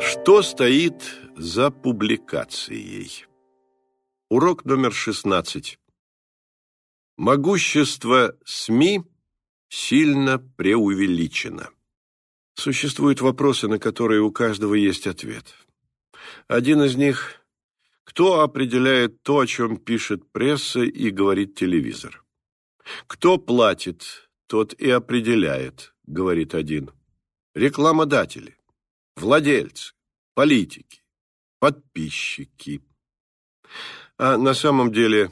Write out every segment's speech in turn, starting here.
Что стоит за публикацией? Урок номер 16. Могущество СМИ сильно преувеличено. Существуют вопросы, на которые у каждого есть ответ. Один из них – кто определяет то, о чем пишет пресса и говорит телевизор? Кто платит, тот и определяет, говорит один. Рекламодатели, владельцы, политики, подписчики. А на самом деле,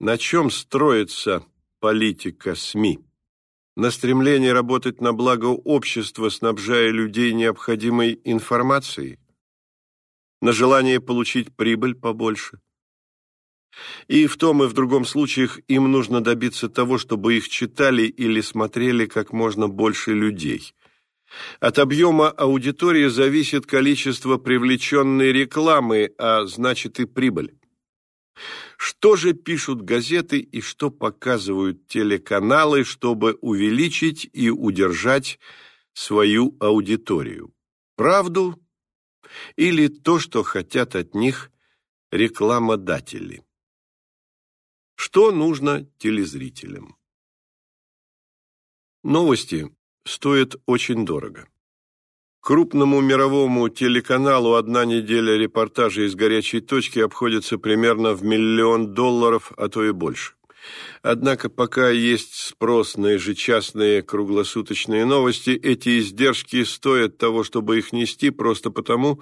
на чем строится политика СМИ? На стремлении работать на благо общества, снабжая людей необходимой информацией? На желание получить прибыль побольше? И в том и в другом случаях им нужно добиться того, чтобы их читали или смотрели как можно больше людей. От объема аудитории зависит количество привлеченной рекламы, а значит и прибыль. Что же пишут газеты и что показывают телеканалы, чтобы увеличить и удержать свою аудиторию? Правду или то, что хотят от них рекламодатели? Что нужно телезрителям? Новости стоят очень дорого. Крупному мировому телеканалу одна неделя репортажа из горячей точки обходится примерно в миллион долларов, а то и больше. Однако пока есть спрос на ежечасные круглосуточные новости, эти издержки стоят того, чтобы их нести, просто потому,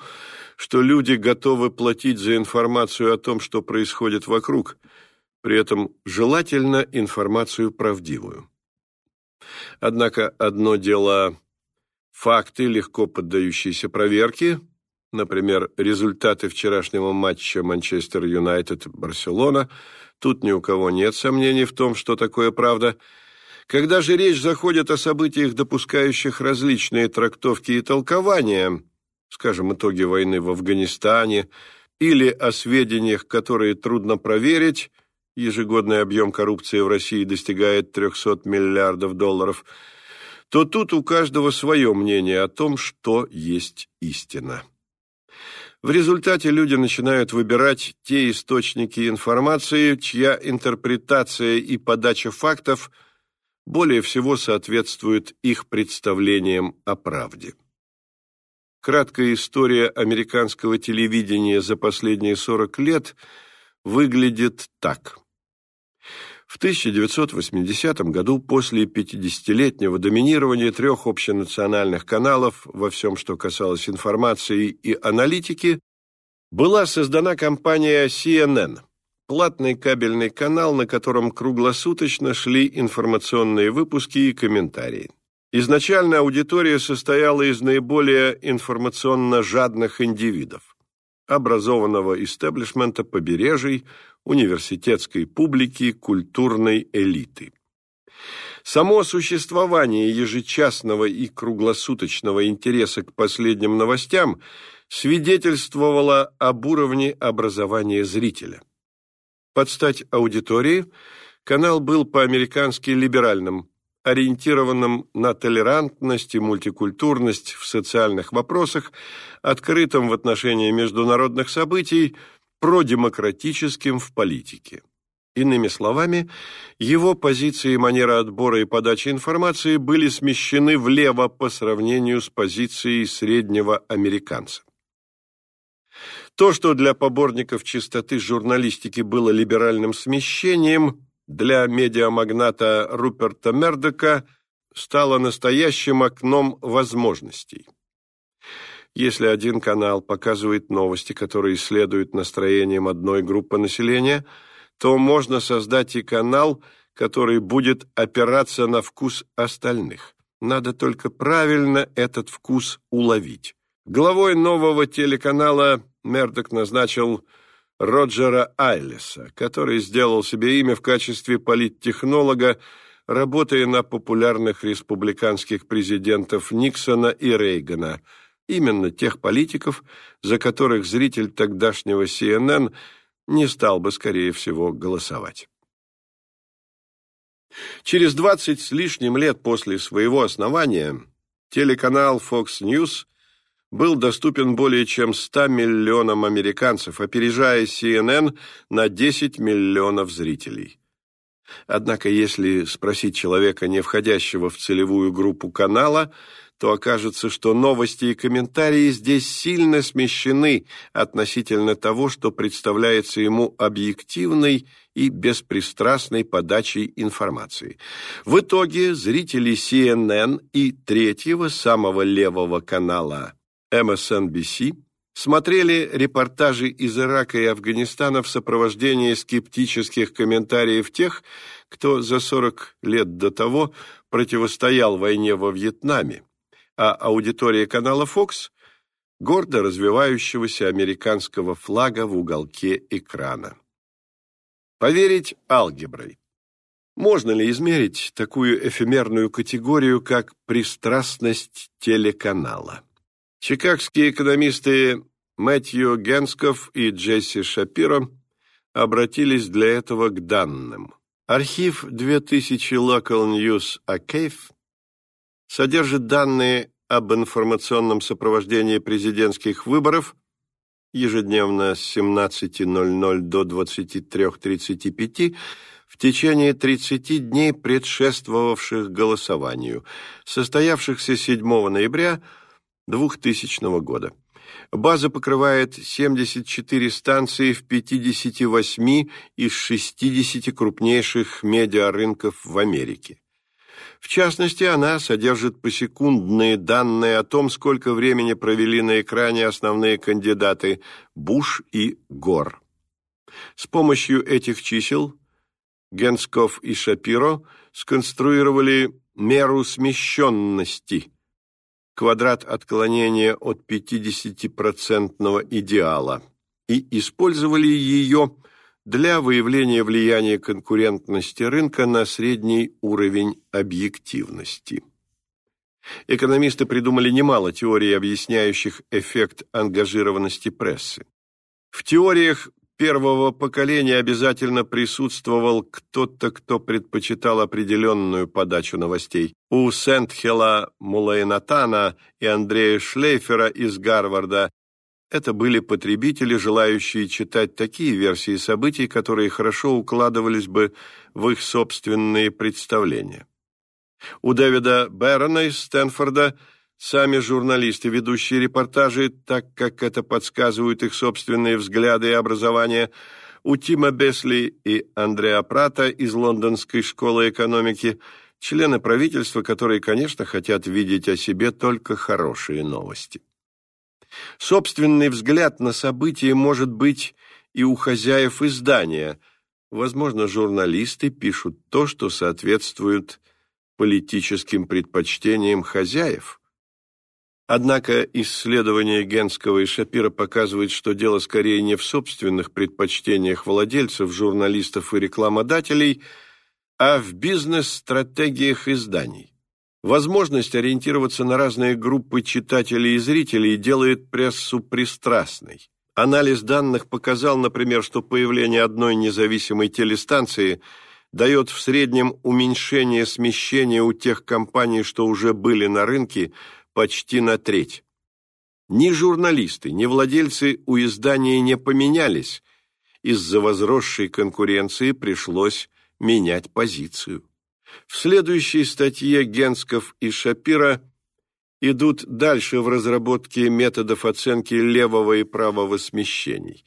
что люди готовы платить за информацию о том, что происходит вокруг, при этом желательно информацию правдивую. Однако одно дело Факты, легко поддающиеся проверке, например, результаты вчерашнего матча Манчестер Юнайтед-Барселона, тут ни у кого нет сомнений в том, что такое правда. Когда же речь заходит о событиях, допускающих различные трактовки и толкования, скажем, итоги войны в Афганистане, или о сведениях, которые трудно проверить, ежегодный объем коррупции в России достигает 300 миллиардов долларов – то тут у каждого свое мнение о том, что есть истина. В результате люди начинают выбирать те источники информации, чья интерпретация и подача фактов более всего соответствуют их представлениям о правде. Краткая история американского телевидения за последние 40 лет выглядит так. В 1980 году, после 50-летнего доминирования трех общенациональных каналов во всем, что касалось информации и аналитики, была создана компания CNN, платный кабельный канал, на котором круглосуточно шли информационные выпуски и комментарии. Изначально аудитория состояла из наиболее информационно жадных индивидов, образованного истеблишмента побережий, университетской публики, культурной элиты. Само существование ежечасного и круглосуточного интереса к последним новостям свидетельствовало об уровне образования зрителя. Под стать аудитории канал был по-американски либеральным, ориентированным на толерантность и мультикультурность в социальных вопросах, открытым в отношении международных событий, продемократическим в политике. Иными словами, его позиции и манера отбора и подачи информации были смещены влево по сравнению с позицией среднего американца. То, что для поборников чистоты журналистики было либеральным смещением, для медиамагната Руперта Мердока стало настоящим окном возможностей. Если один канал показывает новости, которые следуют настроениям одной группы населения, то можно создать и канал, который будет опираться на вкус остальных. Надо только правильно этот вкус уловить. Главой нового телеканала Мердок назначил Роджера Айлеса, который сделал себе имя в качестве политтехнолога, работая на популярных республиканских президентов Никсона и Рейгана – именно тех политиков, за которых зритель тогдашнего CNN не стал бы, скорее всего, голосовать. Через 20 с лишним лет после своего основания телеканал Fox News был доступен более чем 100 миллионам американцев, опережая CNN на 10 миллионов зрителей. Однако, если спросить человека, не входящего в целевую группу канала, то окажется, что новости и комментарии здесь сильно смещены относительно того, что представляется ему объективной и беспристрастной подачей информации. В итоге зрители CNN и третьего, самого левого канала MSNBC смотрели репортажи из Ирака и Афганистана в сопровождении скептических комментариев тех, кто за 40 лет до того противостоял войне во Вьетнаме, а аудитория канала Fox – гордо развивающегося американского флага в уголке экрана. Поверить алгеброй. Можно ли измерить такую эфемерную категорию, как пристрастность телеканала? Чикагские экономисты Мэтью Генсков и Джесси Шапиро обратились для этого к данным. Архив 2000 Local News Archive содержит данные об информационном сопровождении президентских выборов ежедневно с 17.00 до 23.35 в течение 30 дней, предшествовавших голосованию, состоявшихся 7 ноября 2000 года. База покрывает 74 станции в 58 из 60 крупнейших медиарынков в Америке. В частности, она содержит посекундные данные о том, сколько времени провели на экране основные кандидаты Буш и Гор. С помощью этих чисел Генсков и Шапиро сконструировали меру смещенности, квадрат отклонения от 50% идеала, и использовали ее для выявления влияния конкурентности рынка на средний уровень объективности. Экономисты придумали немало теорий, объясняющих эффект ангажированности прессы. В теориях первого поколения обязательно присутствовал кто-то, кто предпочитал определенную подачу новостей. У Сентхела Мулейнатана и Андрея Шлейфера из Гарварда это были потребители, желающие читать такие версии событий, которые хорошо укладывались бы в их собственные представления. У Дэвида Бэрона из Стэнфорда сами журналисты, ведущие репортажи, так как это подсказывают их собственные взгляды и образование, у Тима Бесли и Андреа Прата из Лондонской школы экономики, члены правительства, которые, конечно, хотят видеть о себе только хорошие новости. Собственный взгляд на события может быть и у хозяев издания. Возможно, журналисты пишут то, что соответствует политическим предпочтениям хозяев. Однако исследования Генского и Шапира показывают, что дело скорее не в собственных предпочтениях владельцев, журналистов и рекламодателей, а в бизнес-стратегиях изданий. Возможность ориентироваться на разные группы читателей и зрителей делает прессу пристрастной. Анализ данных показал, например, что появление одной независимой телестанции дает в среднем уменьшение смещения у тех компаний, что уже были на рынке, почти на треть. Ни журналисты, ни владельцы у издания не поменялись. Из-за возросшей конкуренции пришлось менять позицию. В следующей статье Генсков и Шапира идут дальше в разработке методов оценки левого и правого смещений.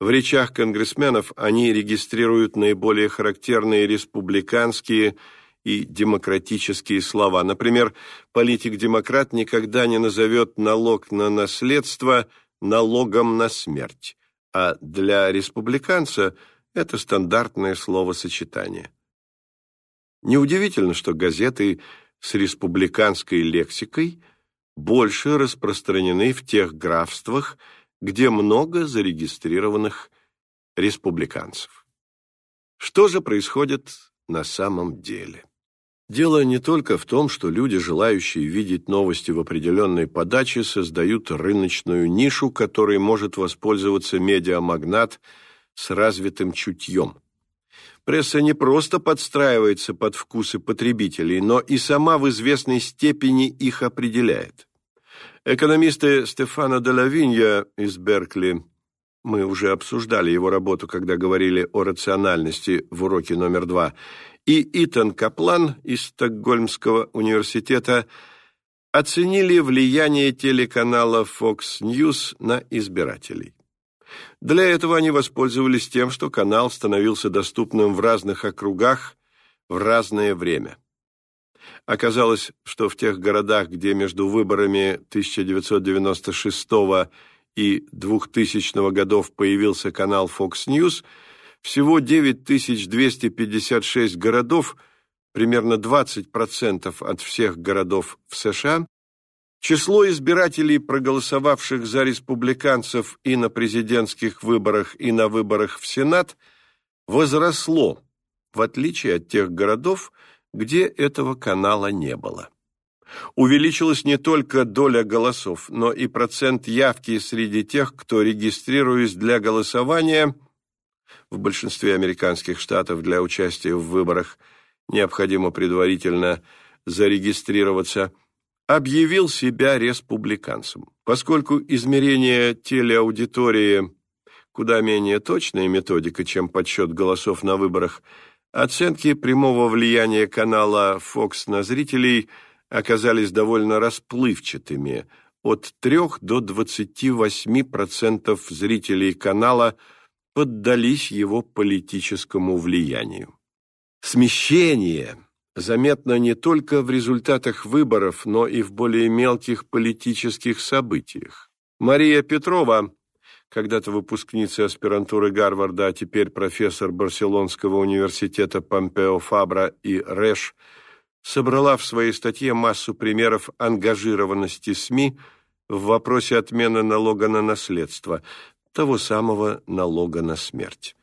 В речах конгрессменов они регистрируют наиболее характерные республиканские и демократические слова. Например, политик-демократ никогда не назовет налог на наследство налогом на смерть, а для республиканца это стандартное словосочетание. Неудивительно, что газеты с республиканской лексикой больше распространены в тех графствах, где много зарегистрированных республиканцев. Что же происходит на самом деле? Дело не только в том, что люди, желающие видеть новости в определенной подаче, создают рыночную нишу, которой может воспользоваться медиамагнат с развитым чутьем. Пресса не просто подстраивается под вкусы потребителей, но и сама в известной степени их определяет. Экономисты Стефано Делавинья из Беркли, мы уже обсуждали его работу, когда говорили о рациональности в уроке номер два, и Итан Каплан из Стокгольмского университета оценили влияние телеканала Fox News на избирателей. Для этого они воспользовались тем, что канал становился доступным в разных округах в разное время. Оказалось, что в тех городах, где между выборами 1996 и 2000 годов появился канал Fox News, всего 9256 городов, примерно 20% от всех городов в США, Число избирателей, проголосовавших за республиканцев и на президентских выборах, и на выборах в Сенат, возросло, в отличие от тех городов, где этого канала не было. Увеличилась не только доля голосов, но и процент явки среди тех, кто, регистрируясь для голосования, в большинстве американских штатов для участия в выборах необходимо предварительно зарегистрироваться – объявил себя республиканцем. Поскольку измерение телеаудитории куда менее точная методика, чем подсчет голосов на выборах, оценки прямого влияния канала Fox на зрителей оказались довольно расплывчатыми. От 3 до 28% зрителей канала поддались его политическому влиянию. Смещение заметно не только в результатах выборов, но и в более мелких политических событиях. Мария Петрова, когда-то выпускница аспирантуры Гарварда, а теперь профессор Барселонского университета Помпео Фабра и Рэш, собрала в своей статье массу примеров ангажированности СМИ в вопросе отмены налога на наследство, того самого налога на смерть.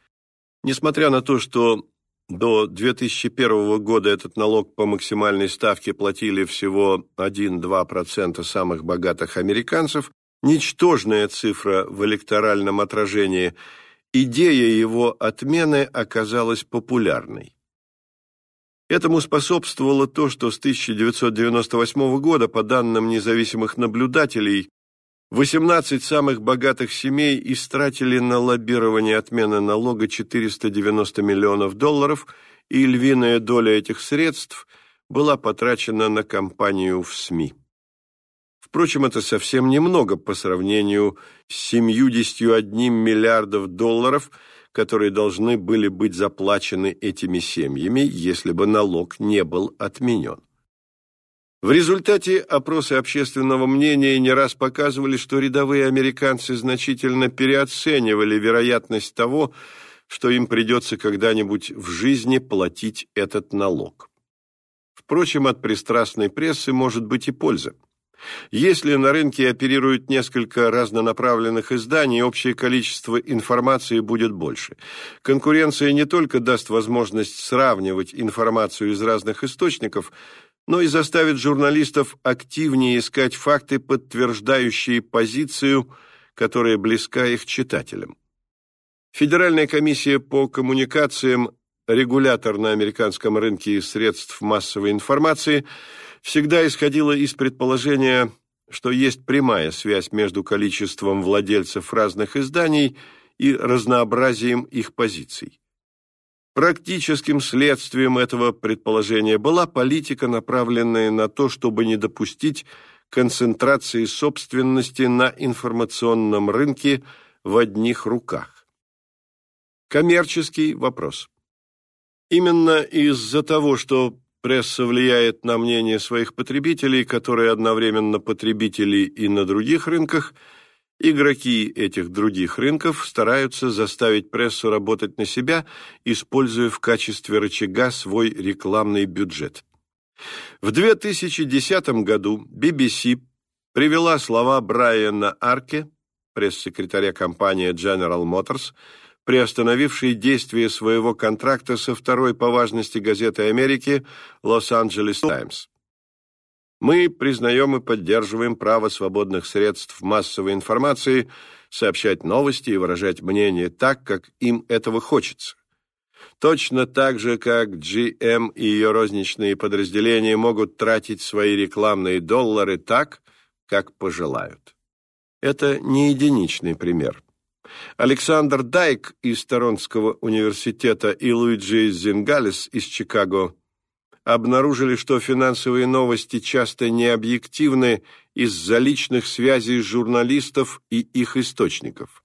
Несмотря на то, что до 2001 года этот налог по максимальной ставке платили всего 1-2% самых богатых американцев, ничтожная цифра в электоральном отражении, идея его отмены оказалась популярной. Этому способствовало то, что с 1998 года, по данным независимых наблюдателей, 18 самых богатых семей истратили на лоббирование отмены налога 490 миллионов долларов, и львиная доля этих средств была потрачена на кампанию в СМИ. Впрочем, это совсем немного по сравнению с 71 миллиардов долларов, которые должны были быть заплачены этими семьями, если бы налог не был отменен. В результате опросы общественного мнения не раз показывали, что рядовые американцы значительно переоценивали вероятность того, что им придется когда-нибудь в жизни платить этот налог. Впрочем, от пристрастной прессы может быть и польза. Если на рынке оперируют несколько разнонаправленных изданий, общее количество информации будет больше. Конкуренция не только даст возможность сравнивать информацию из разных источников, но и заставит журналистов активнее искать факты, подтверждающие позицию, которая близка их читателям. Федеральная комиссия по коммуникациям, регулятор на американском рынке средств массовой информации, всегда исходила из предположения, что есть прямая связь между количеством владельцев разных изданий и разнообразием их позиций. Практическим следствием этого предположения была политика, направленная на то, чтобы не допустить концентрации собственности на информационном рынке в одних руках. Коммерческий вопрос. Именно из-за того, что пресса влияет на мнение своих потребителей, которые одновременно потребители и на других рынках – Игроки этих других рынков стараются заставить прессу работать на себя, используя в качестве рычага свой рекламный бюджет. В 2010 году BBC привела слова Брайана Арке, пресс-секретаря компании General Motors, приостановившей действие своего контракта со второй по важности газетой Америки «Лос-Анджелес Таймс». Мы признаем и поддерживаем право свободных средств массовой информации сообщать новости и выражать мнение так, как им этого хочется. Точно так же, как GM и ее розничные подразделения могут тратить свои рекламные доллары так, как пожелают. Это не единичный пример. Александр Дайк из Торонского университета и Луиджи Зингалес из Чикаго обнаружили, что финансовые новости часто необъективны из-за личных связей журналистов и их источников.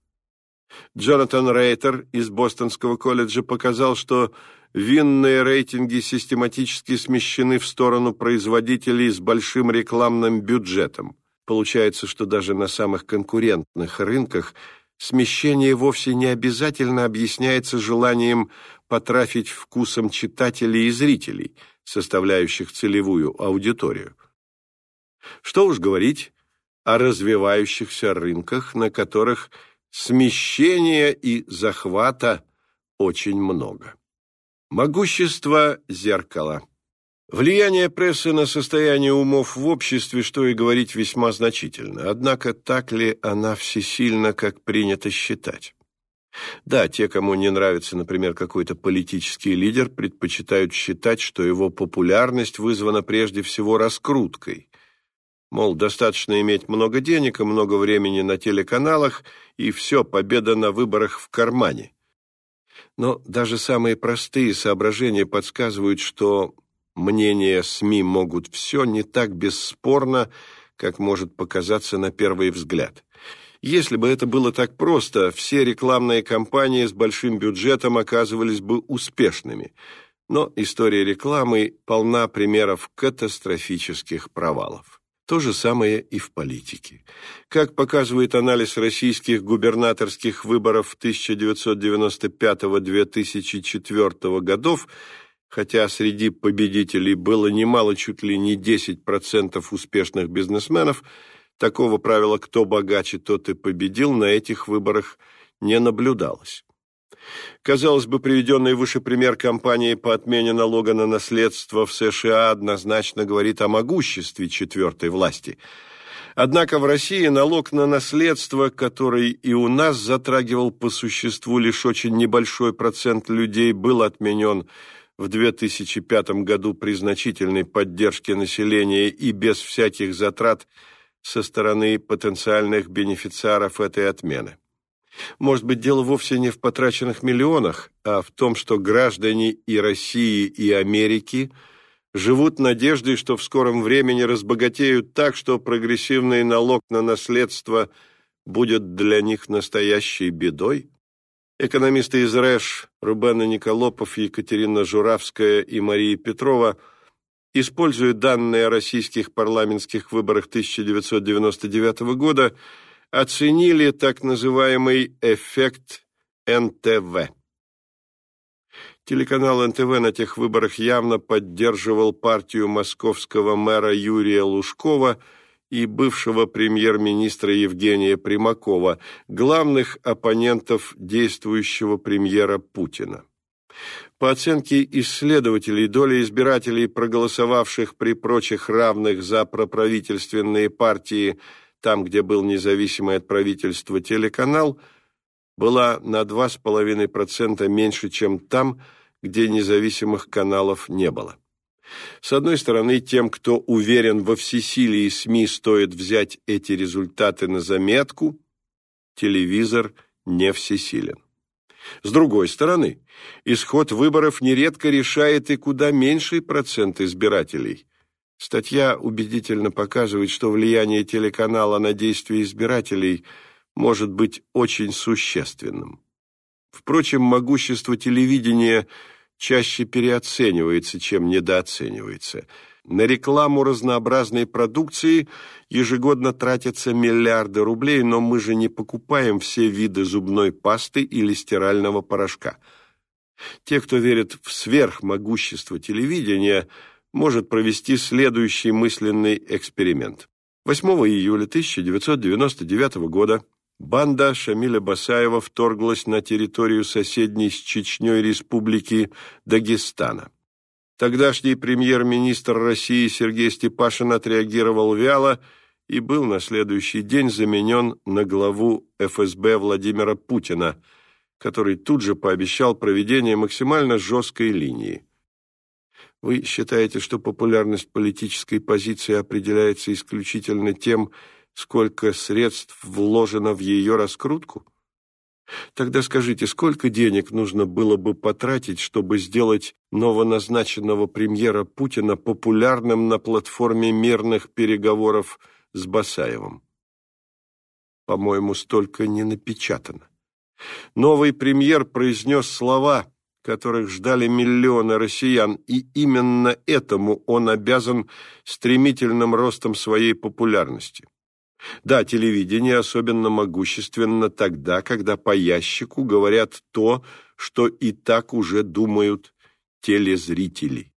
Джонатан Рейтер из Бостонского колледжа показал, что винные рейтинги систематически смещены в сторону производителей с большим рекламным бюджетом. Получается, что даже на самых конкурентных рынках смещение вовсе не обязательно объясняется желанием потрафить вкусом читателей и зрителей – составляющих целевую аудиторию. Что уж говорить о развивающихся рынках, на которых смещения и захвата очень много. Могущество зеркала. Влияние прессы на состояние умов в обществе, что и говорить, весьма значительно. Однако так ли она всесильна, как принято считать? Да, те, кому не нравится, например, какой-то политический лидер, предпочитают считать, что его популярность вызвана прежде всего раскруткой. Мол, достаточно иметь много денег и много времени на телеканалах, и все, победа на выборах в кармане. Но даже самые простые соображения подсказывают, что мнения СМИ могут все не так бесспорно, как может показаться на первый взгляд. Если бы это было так просто, все рекламные кампании с большим бюджетом оказывались бы успешными. Но история рекламы полна примеров катастрофических провалов. То же самое и в политике. Как показывает анализ российских губернаторских выборов 1995-2004 годов, хотя среди победителей было немало, чуть ли не 10% успешных бизнесменов, Такого правила «кто богаче, тот и победил» на этих выборах не наблюдалось. Казалось бы, приведенный выше пример кампании по отмене налога на наследство в США однозначно говорит о могуществе четвертой власти. Однако в России налог на наследство, который и у нас затрагивал по существу лишь очень небольшой процент людей, был отменен в 2005 году при значительной поддержке населения и без всяких затрат – со стороны потенциальных бенефициаров этой отмены. Может быть, дело вовсе не в потраченных миллионах, а в том, что граждане и России, и Америки живут надеждой, что в скором времени разбогатеют так, что прогрессивный налог на наследство будет для них настоящей бедой? Экономисты из РЭШ Рубена Николопов, Екатерина Журавская и Мария Петрова – используя данные о российских парламентских выборах 1999 года, оценили так называемый эффект НТВ. Телеканал НТВ на тех выборах явно поддерживал партию московского мэра Юрия Лужкова и бывшего премьер-министра Евгения Примакова, главных оппонентов действующего премьера Путина. По оценке исследователей, доля избирателей, проголосовавших при прочих равных за проправительственные партии, там, где был независимый от правительства телеканал, была на 2,5% меньше, чем там, где независимых каналов не было. С одной стороны, тем, кто уверен во всесилии СМИ, стоит взять эти результаты на заметку, телевизор не всесилен. С другой стороны, исход выборов нередко решает и куда меньший процент избирателей. Статья убедительно показывает, что влияние телеканала на действия избирателей может быть очень существенным. Впрочем, могущество телевидения чаще переоценивается, чем недооценивается – на рекламу разнообразной продукции ежегодно тратятся миллиарды рублей, но мы же не покупаем все виды зубной пасты или стирального порошка. Те, кто верит в сверхмогущество телевидения, может провести следующий мысленный эксперимент. 8 июля 1999 года банда Шамиля Басаева вторглась на территорию соседней с Чечней республики Дагестана. Тогдашний премьер-министр России Сергей Степашин отреагировал вяло и был на следующий день заменен на главу ФСБ Владимира Путина, который тут же пообещал проведение максимально жесткой линии. Вы считаете, что популярность политической позиции определяется исключительно тем, сколько средств вложено в ее раскрутку? Тогда скажите, сколько денег нужно было бы потратить, чтобы сделать новоназначенного премьера Путина популярным на платформе мирных переговоров с Басаевым? По-моему, столько не напечатано. Новый премьер произнес слова, которых ждали миллионы россиян, и именно этому он обязан стремительным ростом своей популярности. Да, телевидение особенно могущественно тогда, когда по ящику говорят то, что и так уже думают телезрители.